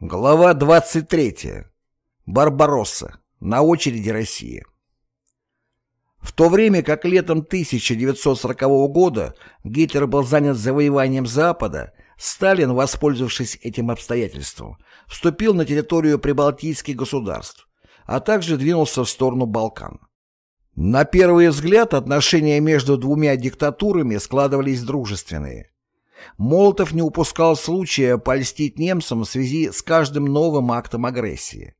Глава 23. Барбаросса. На очереди Россия. В то время как летом 1940 года Гитлер был занят завоеванием Запада, Сталин, воспользовавшись этим обстоятельством, вступил на территорию прибалтийских государств, а также двинулся в сторону Балкан. На первый взгляд отношения между двумя диктатурами складывались дружественные. Молотов не упускал случая польстить немцам в связи с каждым новым актом агрессии.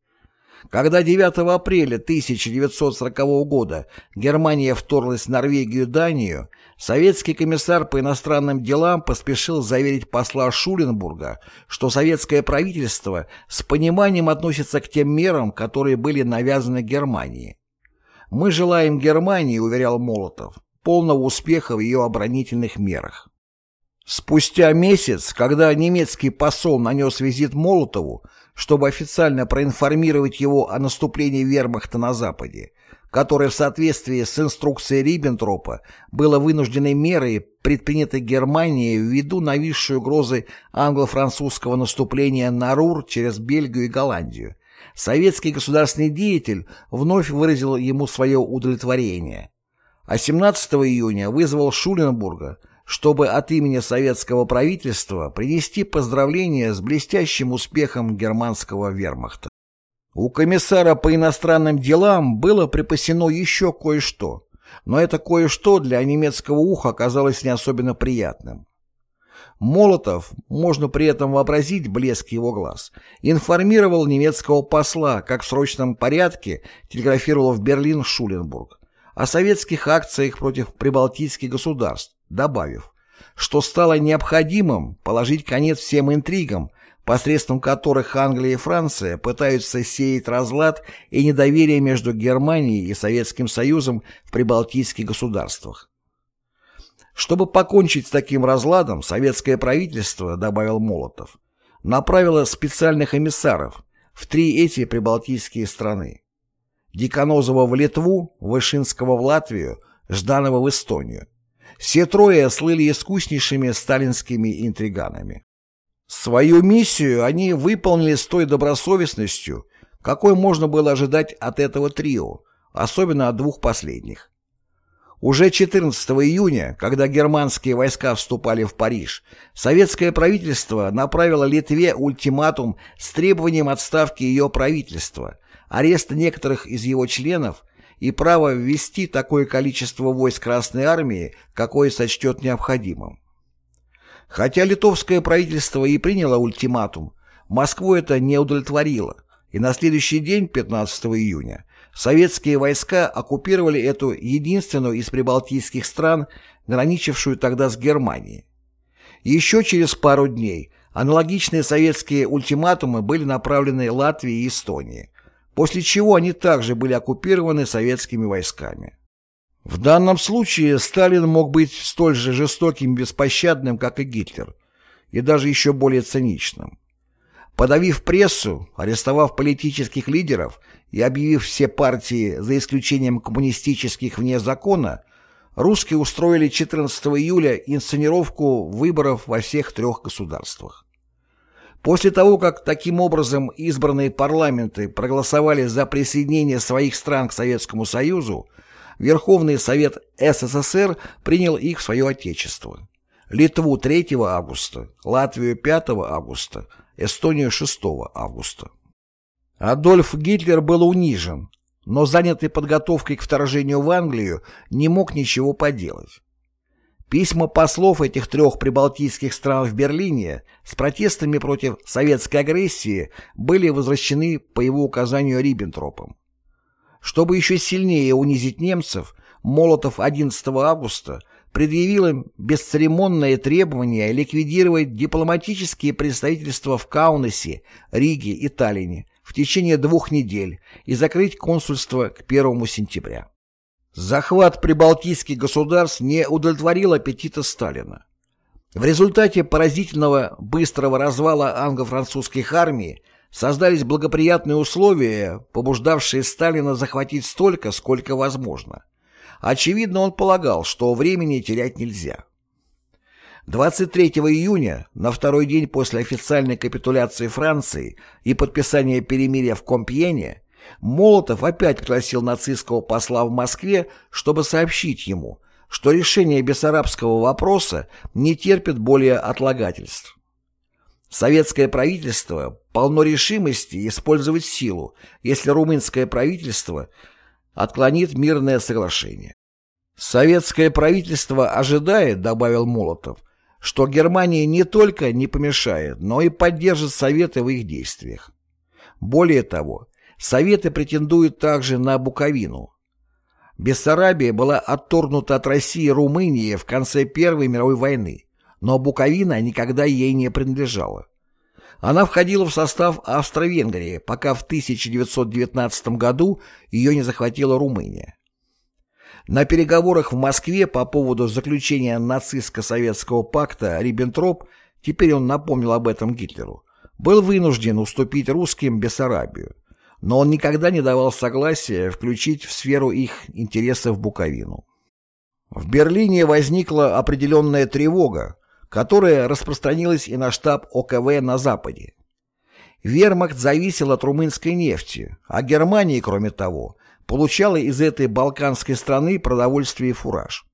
Когда 9 апреля 1940 года Германия вторглась в Норвегию и Данию, советский комиссар по иностранным делам поспешил заверить посла Шуленбурга, что советское правительство с пониманием относится к тем мерам, которые были навязаны Германии. «Мы желаем Германии», — уверял Молотов, — «полного успеха в ее оборонительных мерах». Спустя месяц, когда немецкий посол нанес визит Молотову, чтобы официально проинформировать его о наступлении вермахта на Западе, которое в соответствии с инструкцией Риббентропа было вынужденной мерой, предпринятой Германией ввиду нависшей угрозы англо-французского наступления на Рур через Бельгию и Голландию, советский государственный деятель вновь выразил ему свое удовлетворение. А 17 июня вызвал Шуленбурга, чтобы от имени советского правительства принести поздравления с блестящим успехом германского вермахта. У комиссара по иностранным делам было припасено еще кое-что, но это кое-что для немецкого уха оказалось не особенно приятным. Молотов, можно при этом вообразить блеск его глаз, информировал немецкого посла, как в срочном порядке телеграфировал в Берлин Шуленбург, о советских акциях против прибалтийских государств, добавив, что стало необходимым положить конец всем интригам, посредством которых Англия и Франция пытаются сеять разлад и недоверие между Германией и Советским Союзом в прибалтийских государствах. Чтобы покончить с таким разладом, советское правительство, добавил Молотов, направило специальных эмиссаров в три эти прибалтийские страны. Деканозова в Литву, Вышинского в Латвию, Жданова в Эстонию. Все трое слыли искуснейшими сталинскими интриганами. Свою миссию они выполнили с той добросовестностью, какой можно было ожидать от этого трио, особенно от двух последних. Уже 14 июня, когда германские войска вступали в Париж, советское правительство направило Литве ультиматум с требованием отставки ее правительства, ареста некоторых из его членов и право ввести такое количество войск Красной Армии, какое сочтет необходимым. Хотя литовское правительство и приняло ультиматум, Москву это не удовлетворило, и на следующий день, 15 июня, советские войска оккупировали эту единственную из прибалтийских стран, граничившую тогда с Германией. Еще через пару дней аналогичные советские ультиматумы были направлены Латвии и Эстонии, после чего они также были оккупированы советскими войсками. В данном случае Сталин мог быть столь же жестоким и беспощадным, как и Гитлер, и даже еще более циничным. Подавив прессу, арестовав политических лидеров и объявив все партии, за исключением коммунистических, вне закона, русские устроили 14 июля инсценировку выборов во всех трех государствах. После того, как таким образом избранные парламенты проголосовали за присоединение своих стран к Советскому Союзу, Верховный Совет СССР принял их в свое отечество. Литву 3 августа, Латвию 5 августа, Эстонию 6 августа. Адольф Гитлер был унижен, но занятый подготовкой к вторжению в Англию не мог ничего поделать. Письма послов этих трех прибалтийских стран в Берлине с протестами против советской агрессии были возвращены по его указанию Риббентропом. Чтобы еще сильнее унизить немцев, Молотов 11 августа предъявил им бесцеремонное требование ликвидировать дипломатические представительства в Каунасе, Риге и Таллине в течение двух недель и закрыть консульство к 1 сентября. Захват прибалтийских государств не удовлетворил аппетита Сталина. В результате поразительного быстрого развала англо-французских армий создались благоприятные условия, побуждавшие Сталина захватить столько, сколько возможно. Очевидно, он полагал, что времени терять нельзя. 23 июня, на второй день после официальной капитуляции Франции и подписания перемирия в Компьене, Молотов опять пригласил нацистского посла в Москве, чтобы сообщить ему, что решение бессарабского вопроса не терпит более отлагательств. Советское правительство полно решимости использовать силу, если румынское правительство отклонит мирное соглашение. Советское правительство ожидает, добавил Молотов, что Германия не только не помешает, но и поддержит Советы в их действиях. Более того, Советы претендуют также на Буковину. Бессарабия была отторгнута от России Румынии в конце Первой мировой войны, но Буковина никогда ей не принадлежала. Она входила в состав Австро-Венгрии, пока в 1919 году ее не захватила Румыния. На переговорах в Москве по поводу заключения нацистско-советского пакта Риббентроп, теперь он напомнил об этом Гитлеру, был вынужден уступить русским Бессарабию, но он никогда не давал согласия включить в сферу их интересов Буковину. В Берлине возникла определенная тревога, которая распространилась и на штаб ОКВ на Западе. Вермахт зависел от румынской нефти, а Германия, кроме того, получала из этой балканской страны продовольствие и фураж.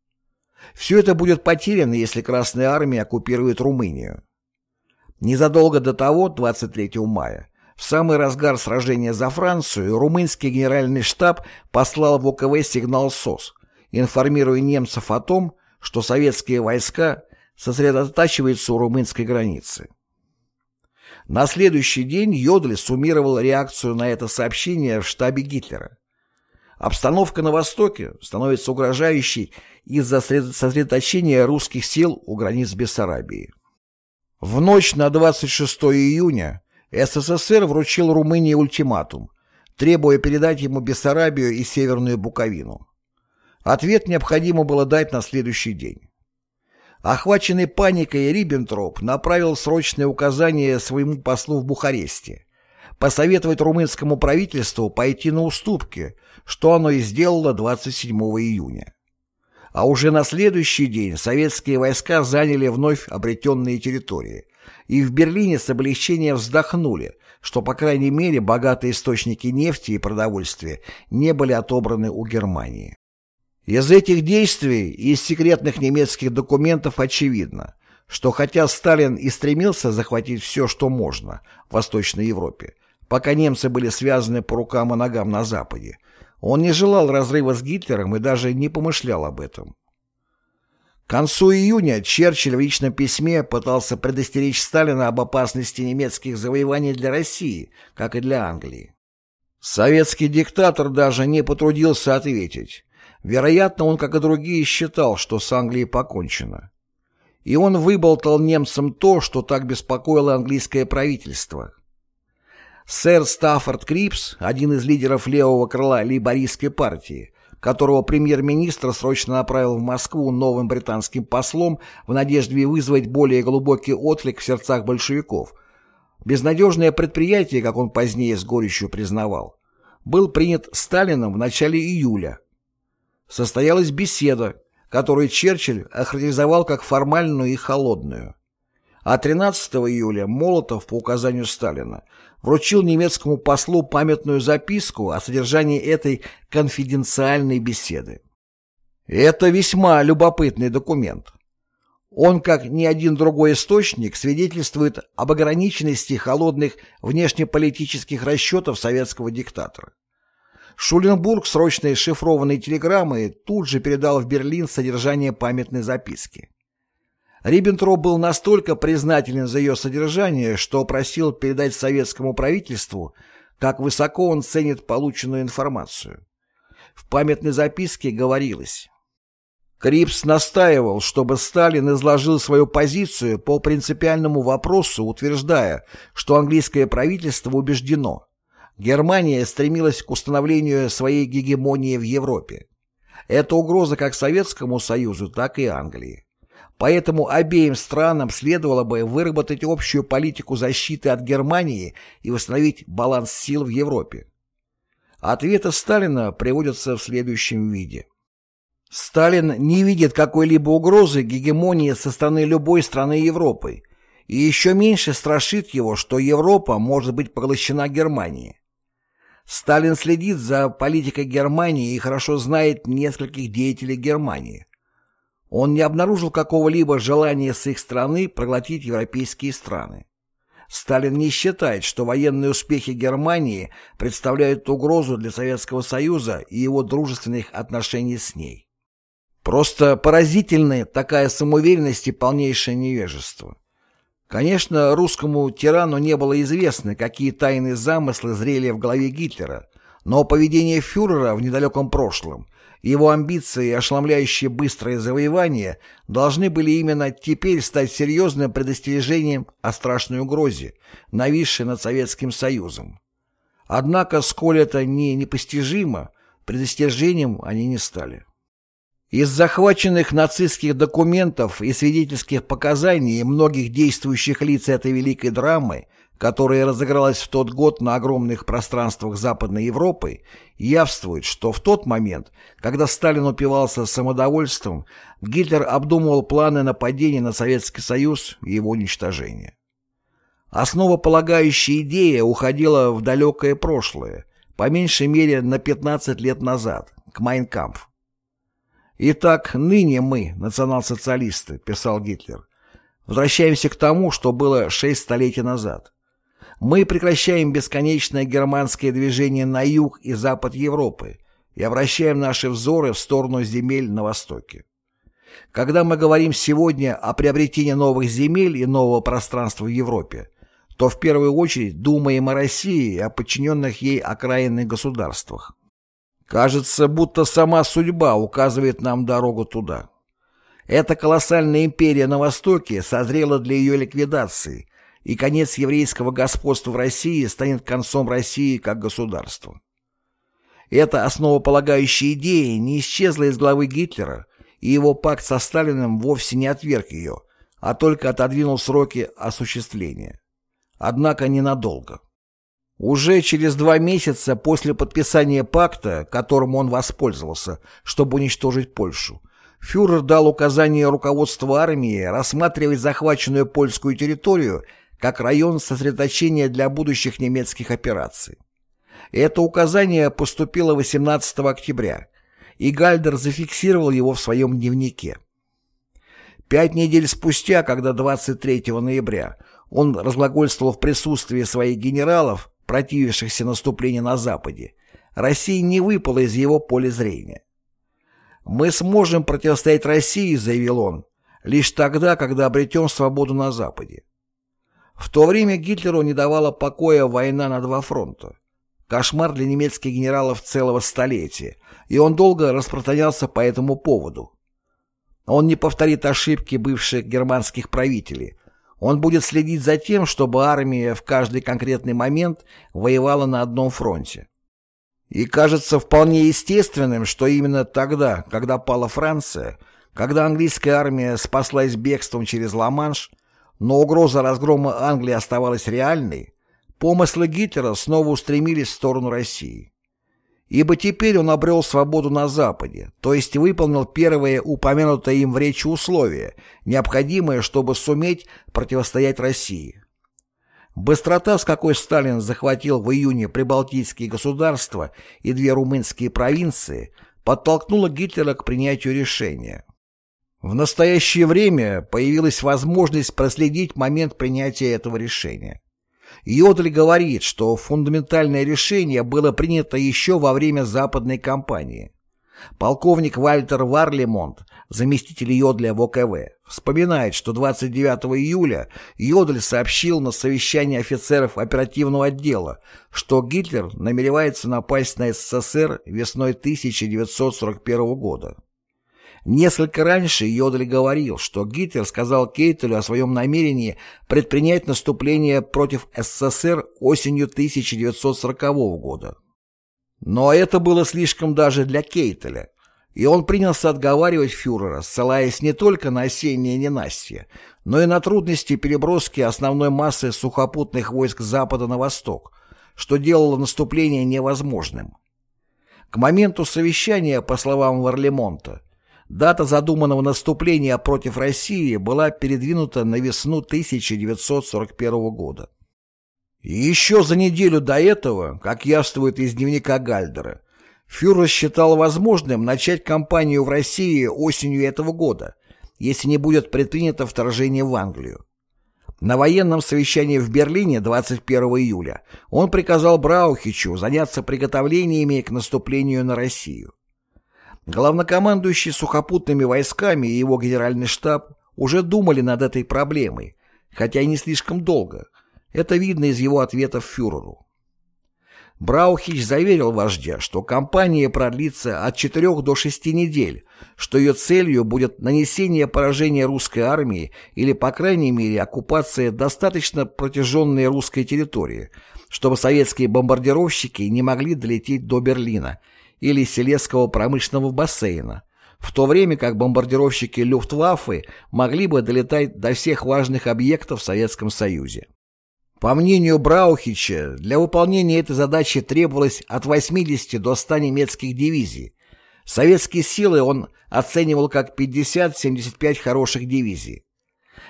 Все это будет потеряно, если Красная Армия оккупирует Румынию. Незадолго до того, 23 мая, в самый разгар сражения за Францию, румынский генеральный штаб послал в ОКВ сигнал СОС, информируя немцев о том, что советские войска сосредотачиваются у румынской границы. На следующий день Йодль суммировал реакцию на это сообщение в штабе Гитлера. Обстановка на Востоке становится угрожающей из-за сосредоточения русских сил у границ Бессарабии. В ночь на 26 июня СССР вручил Румынии ультиматум, требуя передать ему Бессарабию и Северную Буковину. Ответ необходимо было дать на следующий день. Охваченный паникой Риббентроп направил срочное указание своему послу в Бухаресте посоветовать румынскому правительству пойти на уступки, что оно и сделало 27 июня. А уже на следующий день советские войска заняли вновь обретенные территории, и в Берлине с облегчением вздохнули, что, по крайней мере, богатые источники нефти и продовольствия не были отобраны у Германии. Из этих действий и из секретных немецких документов очевидно, что хотя Сталин и стремился захватить все, что можно в Восточной Европе, пока немцы были связаны по рукам и ногам на Западе, он не желал разрыва с Гитлером и даже не помышлял об этом. К концу июня Черчилль в личном письме пытался предостеречь Сталина об опасности немецких завоеваний для России, как и для Англии. Советский диктатор даже не потрудился ответить, Вероятно, он, как и другие, считал, что с Англией покончено. И он выболтал немцам то, что так беспокоило английское правительство. Сэр Стаффорд Крипс, один из лидеров левого крыла лейбористской партии, которого премьер-министр срочно направил в Москву новым британским послом в надежде вызвать более глубокий отклик в сердцах большевиков, безнадежное предприятие, как он позднее с горечью признавал, был принят Сталином в начале июля, состоялась беседа, которую Черчилль охарактеризовал как формальную и холодную. А 13 июля Молотов по указанию Сталина вручил немецкому послу памятную записку о содержании этой конфиденциальной беседы. Это весьма любопытный документ. Он, как ни один другой источник, свидетельствует об ограниченности холодных внешнеполитических расчетов советского диктатора. Шуленбург срочной шифрованной телеграммой тут же передал в Берлин содержание памятной записки. Риббентроп был настолько признателен за ее содержание, что просил передать советскому правительству, как высоко он ценит полученную информацию. В памятной записке говорилось Крипс настаивал, чтобы Сталин изложил свою позицию по принципиальному вопросу, утверждая, что английское правительство убеждено, Германия стремилась к установлению своей гегемонии в Европе. Это угроза как Советскому Союзу, так и Англии. Поэтому обеим странам следовало бы выработать общую политику защиты от Германии и восстановить баланс сил в Европе. Ответы Сталина приводятся в следующем виде. Сталин не видит какой-либо угрозы гегемонии со стороны любой страны Европы, и еще меньше страшит его, что Европа может быть поглощена Германией. Сталин следит за политикой Германии и хорошо знает нескольких деятелей Германии. Он не обнаружил какого-либо желания с их стороны проглотить европейские страны. Сталин не считает, что военные успехи Германии представляют угрозу для Советского Союза и его дружественных отношений с ней. Просто поразительная такая самоуверенность и полнейшее невежество. Конечно, русскому тирану не было известно, какие тайные замыслы зрели в голове Гитлера, но поведение фюрера в недалеком прошлом, его амбиции и ошеломляющие быстрое завоевание должны были именно теперь стать серьезным предостережением о страшной угрозе, нависшей над Советским Союзом. Однако, сколь это не непостижимо, предостережением они не стали. Из захваченных нацистских документов и свидетельских показаний многих действующих лиц этой великой драмы, которая разыгралась в тот год на огромных пространствах Западной Европы, явствует, что в тот момент, когда Сталин упивался самодовольством, Гитлер обдумывал планы нападения на Советский Союз и его уничтожения. Основополагающая идея уходила в далекое прошлое, по меньшей мере на 15 лет назад, к Майнкампф. «Итак, ныне мы, национал-социалисты», — писал Гитлер, «возвращаемся к тому, что было шесть столетий назад. Мы прекращаем бесконечное германское движение на юг и запад Европы и обращаем наши взоры в сторону земель на востоке. Когда мы говорим сегодня о приобретении новых земель и нового пространства в Европе, то в первую очередь думаем о России и о подчиненных ей окраинных государствах. Кажется, будто сама судьба указывает нам дорогу туда. Эта колоссальная империя на Востоке созрела для ее ликвидации, и конец еврейского господства в России станет концом России как государства. Эта основополагающая идея не исчезла из главы Гитлера, и его пакт со Сталиным вовсе не отверг ее, а только отодвинул сроки осуществления. Однако ненадолго. Уже через два месяца после подписания пакта, которым он воспользовался, чтобы уничтожить Польшу, фюрер дал указание руководству армии рассматривать захваченную польскую территорию как район сосредоточения для будущих немецких операций. Это указание поступило 18 октября, и Гальдер зафиксировал его в своем дневнике. Пять недель спустя, когда 23 ноября он разглагольствовал в присутствии своих генералов, противившихся наступлению на Западе, Россия не выпала из его поля зрения. «Мы сможем противостоять России», — заявил он, «лишь тогда, когда обретем свободу на Западе». В то время Гитлеру не давала покоя война на два фронта. Кошмар для немецких генералов целого столетия, и он долго распространялся по этому поводу. Он не повторит ошибки бывших германских правителей, он будет следить за тем, чтобы армия в каждый конкретный момент воевала на одном фронте. И кажется вполне естественным, что именно тогда, когда пала Франция, когда английская армия спаслась бегством через Ла-Манш, но угроза разгрома Англии оставалась реальной, помыслы Гитлера снова устремились в сторону России ибо теперь он обрел свободу на Западе, то есть выполнил первое упомянутое им в речи условие, необходимое, чтобы суметь противостоять России. Быстрота, с какой Сталин захватил в июне прибалтийские государства и две румынские провинции, подтолкнула Гитлера к принятию решения. В настоящее время появилась возможность проследить момент принятия этого решения. Йодль говорит, что фундаментальное решение было принято еще во время западной кампании. Полковник Вальтер Варлемонт, заместитель Йодля в ОКВ, вспоминает, что 29 июля Йодль сообщил на совещании офицеров оперативного отдела, что Гитлер намеревается напасть на СССР весной 1941 года. Несколько раньше Йодль говорил, что Гитлер сказал Кейтелю о своем намерении предпринять наступление против СССР осенью 1940 года. Но это было слишком даже для Кейтеля, и он принялся отговаривать фюрера, ссылаясь не только на осеннее ненастье, но и на трудности переброски основной массы сухопутных войск запада на восток, что делало наступление невозможным. К моменту совещания, по словам Варлемонта, дата задуманного наступления против России была передвинута на весну 1941 года. еще за неделю до этого, как явствует из дневника Гальдера, фюрер считал возможным начать кампанию в России осенью этого года, если не будет предпринято вторжение в Англию. На военном совещании в Берлине 21 июля он приказал Браухичу заняться приготовлениями к наступлению на Россию. Главнокомандующий сухопутными войсками и его генеральный штаб уже думали над этой проблемой, хотя и не слишком долго. Это видно из его ответов фюреру. Браухич заверил вождя, что кампания продлится от 4 до 6 недель, что ее целью будет нанесение поражения русской армии или, по крайней мере, оккупация достаточно протяженной русской территории, чтобы советские бомбардировщики не могли долететь до Берлина или Селесского промышленного бассейна, в то время как бомбардировщики Люфтваффе могли бы долетать до всех важных объектов в Советском Союзе. По мнению Браухича, для выполнения этой задачи требовалось от 80 до 100 немецких дивизий. Советские силы он оценивал как 50-75 хороших дивизий.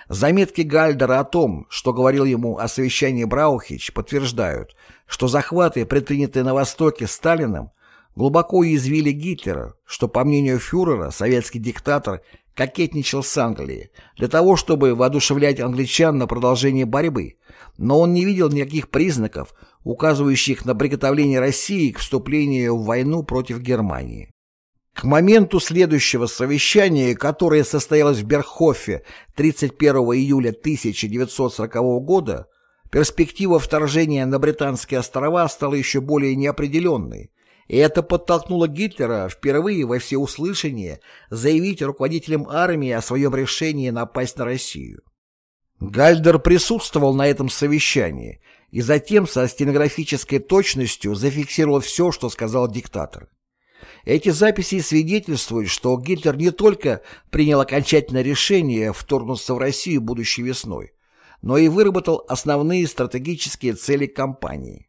Заметки Гальдера о том, что говорил ему о совещании Браухич, подтверждают, что захваты, предпринятые на Востоке Сталиным, глубоко уязвили Гитлера, что, по мнению фюрера, советский диктатор кокетничал с Англией для того, чтобы воодушевлять англичан на продолжение борьбы, но он не видел никаких признаков, указывающих на приготовление России к вступлению в войну против Германии. К моменту следующего совещания, которое состоялось в Берхофе 31 июля 1940 года, перспектива вторжения на Британские острова стала еще более неопределенной, и это подтолкнуло Гитлера впервые во всеуслышание заявить руководителям армии о своем решении напасть на Россию. Гальдер присутствовал на этом совещании и затем со стенографической точностью зафиксировал все, что сказал диктатор. Эти записи свидетельствуют, что Гитлер не только принял окончательное решение вторгнуться в Россию будущей весной, но и выработал основные стратегические цели кампании.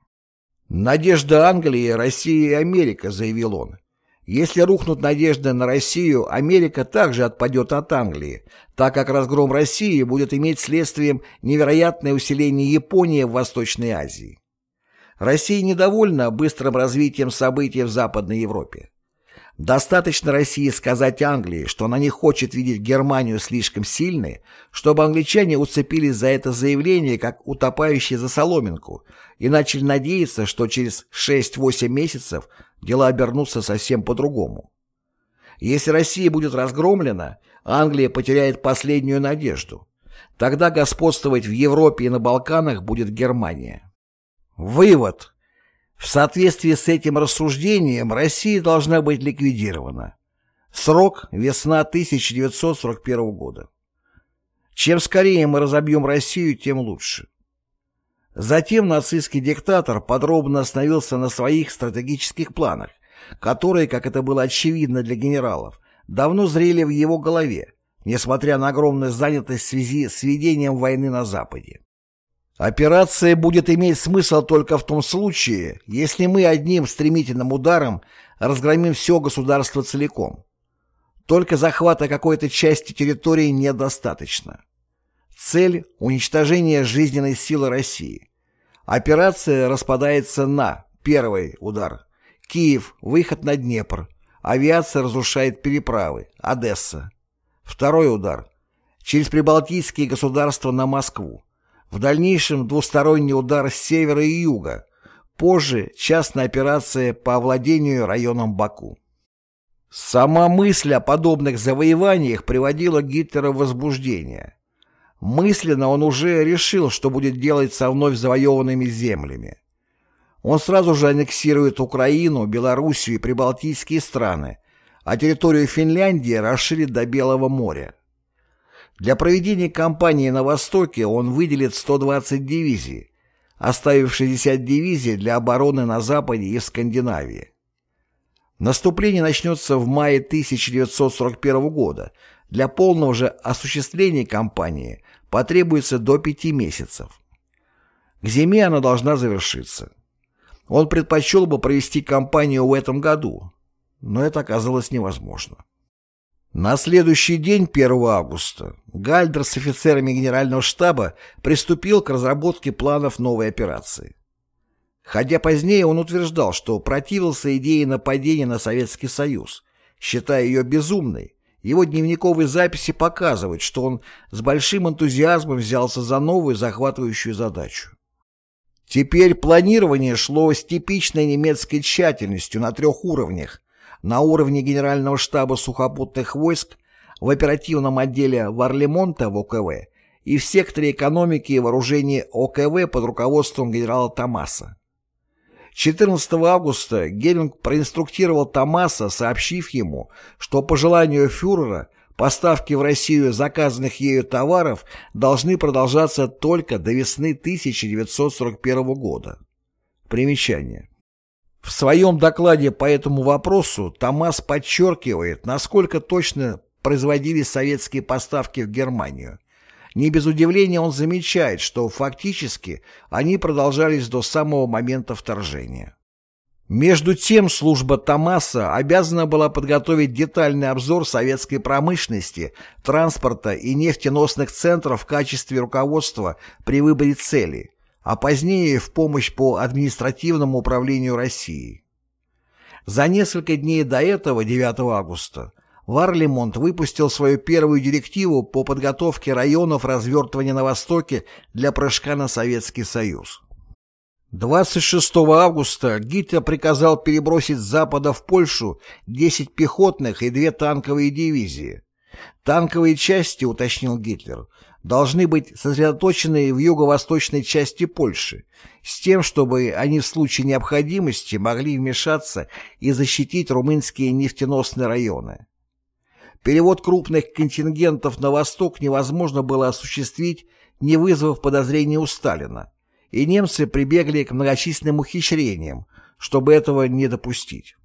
«Надежда Англии, Россия и Америка», — заявил он. «Если рухнут надежды на Россию, Америка также отпадет от Англии, так как разгром России будет иметь следствием невероятное усиление Японии в Восточной Азии. Россия недовольна быстрым развитием событий в Западной Европе. Достаточно России сказать Англии, что она не хочет видеть Германию слишком сильной, чтобы англичане уцепились за это заявление, как утопающие за соломинку, и начали надеяться, что через 6-8 месяцев дела обернутся совсем по-другому. Если Россия будет разгромлена, Англия потеряет последнюю надежду. Тогда господствовать в Европе и на Балканах будет Германия. Вывод. В соответствии с этим рассуждением Россия должна быть ликвидирована. Срок – весна 1941 года. Чем скорее мы разобьем Россию, тем лучше. Затем нацистский диктатор подробно остановился на своих стратегических планах, которые, как это было очевидно для генералов, давно зрели в его голове, несмотря на огромную занятость в связи с ведением войны на Западе. Операция будет иметь смысл только в том случае, если мы одним стремительным ударом разгромим все государство целиком. Только захвата какой-то части территории недостаточно. Цель – уничтожение жизненной силы России. Операция распадается на первый удар – Киев, выход на Днепр, авиация разрушает переправы, Одесса. Второй удар – через прибалтийские государства на Москву. В дальнейшем двусторонний удар с севера и юга. Позже частная операция по овладению районом Баку. Сама мысль о подобных завоеваниях приводила Гитлера в возбуждение. Мысленно он уже решил, что будет делать со вновь завоеванными землями. Он сразу же аннексирует Украину, Белоруссию и прибалтийские страны, а территорию Финляндии расширит до Белого моря. Для проведения кампании на Востоке он выделит 120 дивизий, оставив 60 дивизий для обороны на Западе и в Скандинавии. Наступление начнется в мае 1941 года. Для полного же осуществления кампании потребуется до пяти месяцев. К зиме она должна завершиться. Он предпочел бы провести кампанию в этом году, но это оказалось невозможно. На следующий день, 1 августа, Гальдер с офицерами генерального штаба приступил к разработке планов новой операции. Хотя позднее он утверждал, что противился идее нападения на Советский Союз, считая ее безумной, его дневниковые записи показывают, что он с большим энтузиазмом взялся за новую захватывающую задачу. Теперь планирование шло с типичной немецкой тщательностью на трех уровнях, на уровне Генерального штаба сухопутных войск, в оперативном отделе Варлемонта в ОКВ и в секторе экономики и вооружений ОКВ под руководством генерала Томаса. 14 августа Геринг проинструктировал Томаса, сообщив ему, что по желанию фюрера поставки в Россию заказанных ею товаров должны продолжаться только до весны 1941 года. Примечание. В своем докладе по этому вопросу Томас подчеркивает, насколько точно производились советские поставки в Германию. Не без удивления он замечает, что фактически они продолжались до самого момента вторжения. Между тем, служба Томаса обязана была подготовить детальный обзор советской промышленности, транспорта и нефтеносных центров в качестве руководства при выборе цели, а позднее в помощь по административному управлению Россией. За несколько дней до этого, 9 августа, Варлемонт выпустил свою первую директиву по подготовке районов развертывания на Востоке для прыжка на Советский Союз. 26 августа Гитлер приказал перебросить с запада в Польшу 10 пехотных и 2 танковые дивизии. Танковые части, уточнил Гитлер, должны быть сосредоточены в юго-восточной части Польши, с тем, чтобы они в случае необходимости могли вмешаться и защитить румынские нефтеносные районы. Перевод крупных контингентов на восток невозможно было осуществить, не вызвав подозрений у Сталина, и немцы прибегли к многочисленным ухищрениям, чтобы этого не допустить.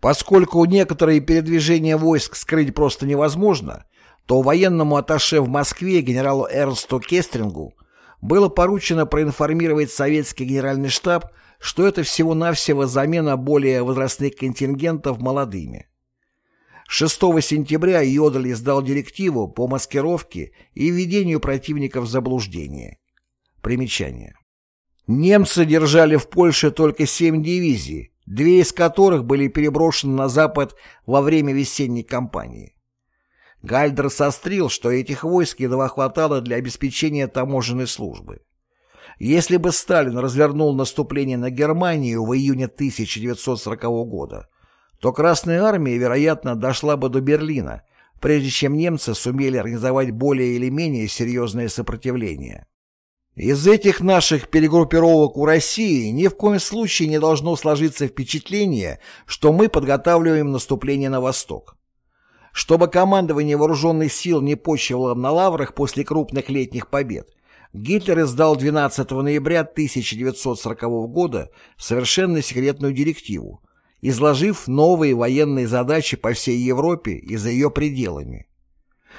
Поскольку некоторые передвижения войск скрыть просто невозможно, то военному атташе в Москве генералу Эрнсту Кестрингу было поручено проинформировать советский генеральный штаб, что это всего-навсего замена более возрастных контингентов молодыми. 6 сентября Йодль издал директиву по маскировке и введению противника в заблуждение. Примечание. Немцы держали в Польше только семь дивизий, две из которых были переброшены на запад во время весенней кампании. Гальдер сострил, что этих войск едва хватало для обеспечения таможенной службы. Если бы Сталин развернул наступление на Германию в июне 1940 года, то Красная Армия, вероятно, дошла бы до Берлина, прежде чем немцы сумели организовать более или менее серьезное сопротивление. Из этих наших перегруппировок у России ни в коем случае не должно сложиться впечатление, что мы подготавливаем наступление на восток. Чтобы командование вооруженных сил не почивало на лаврах после крупных летних побед, Гитлер издал 12 ноября 1940 года совершенно секретную директиву, изложив новые военные задачи по всей Европе и за ее пределами.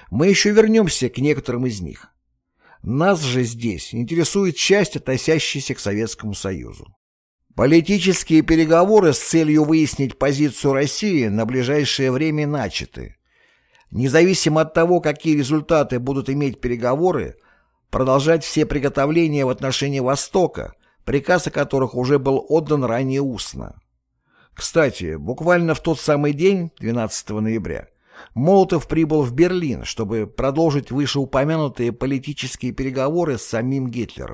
Мы еще вернемся к некоторым из них. Нас же здесь интересует часть, относящаяся к Советскому Союзу. Политические переговоры с целью выяснить позицию России на ближайшее время начаты. Независимо от того, какие результаты будут иметь переговоры, продолжать все приготовления в отношении Востока, приказ о которых уже был отдан ранее устно. Кстати, буквально в тот самый день, 12 ноября, Молотов прибыл в Берлин, чтобы продолжить вышеупомянутые политические переговоры с самим Гитлером.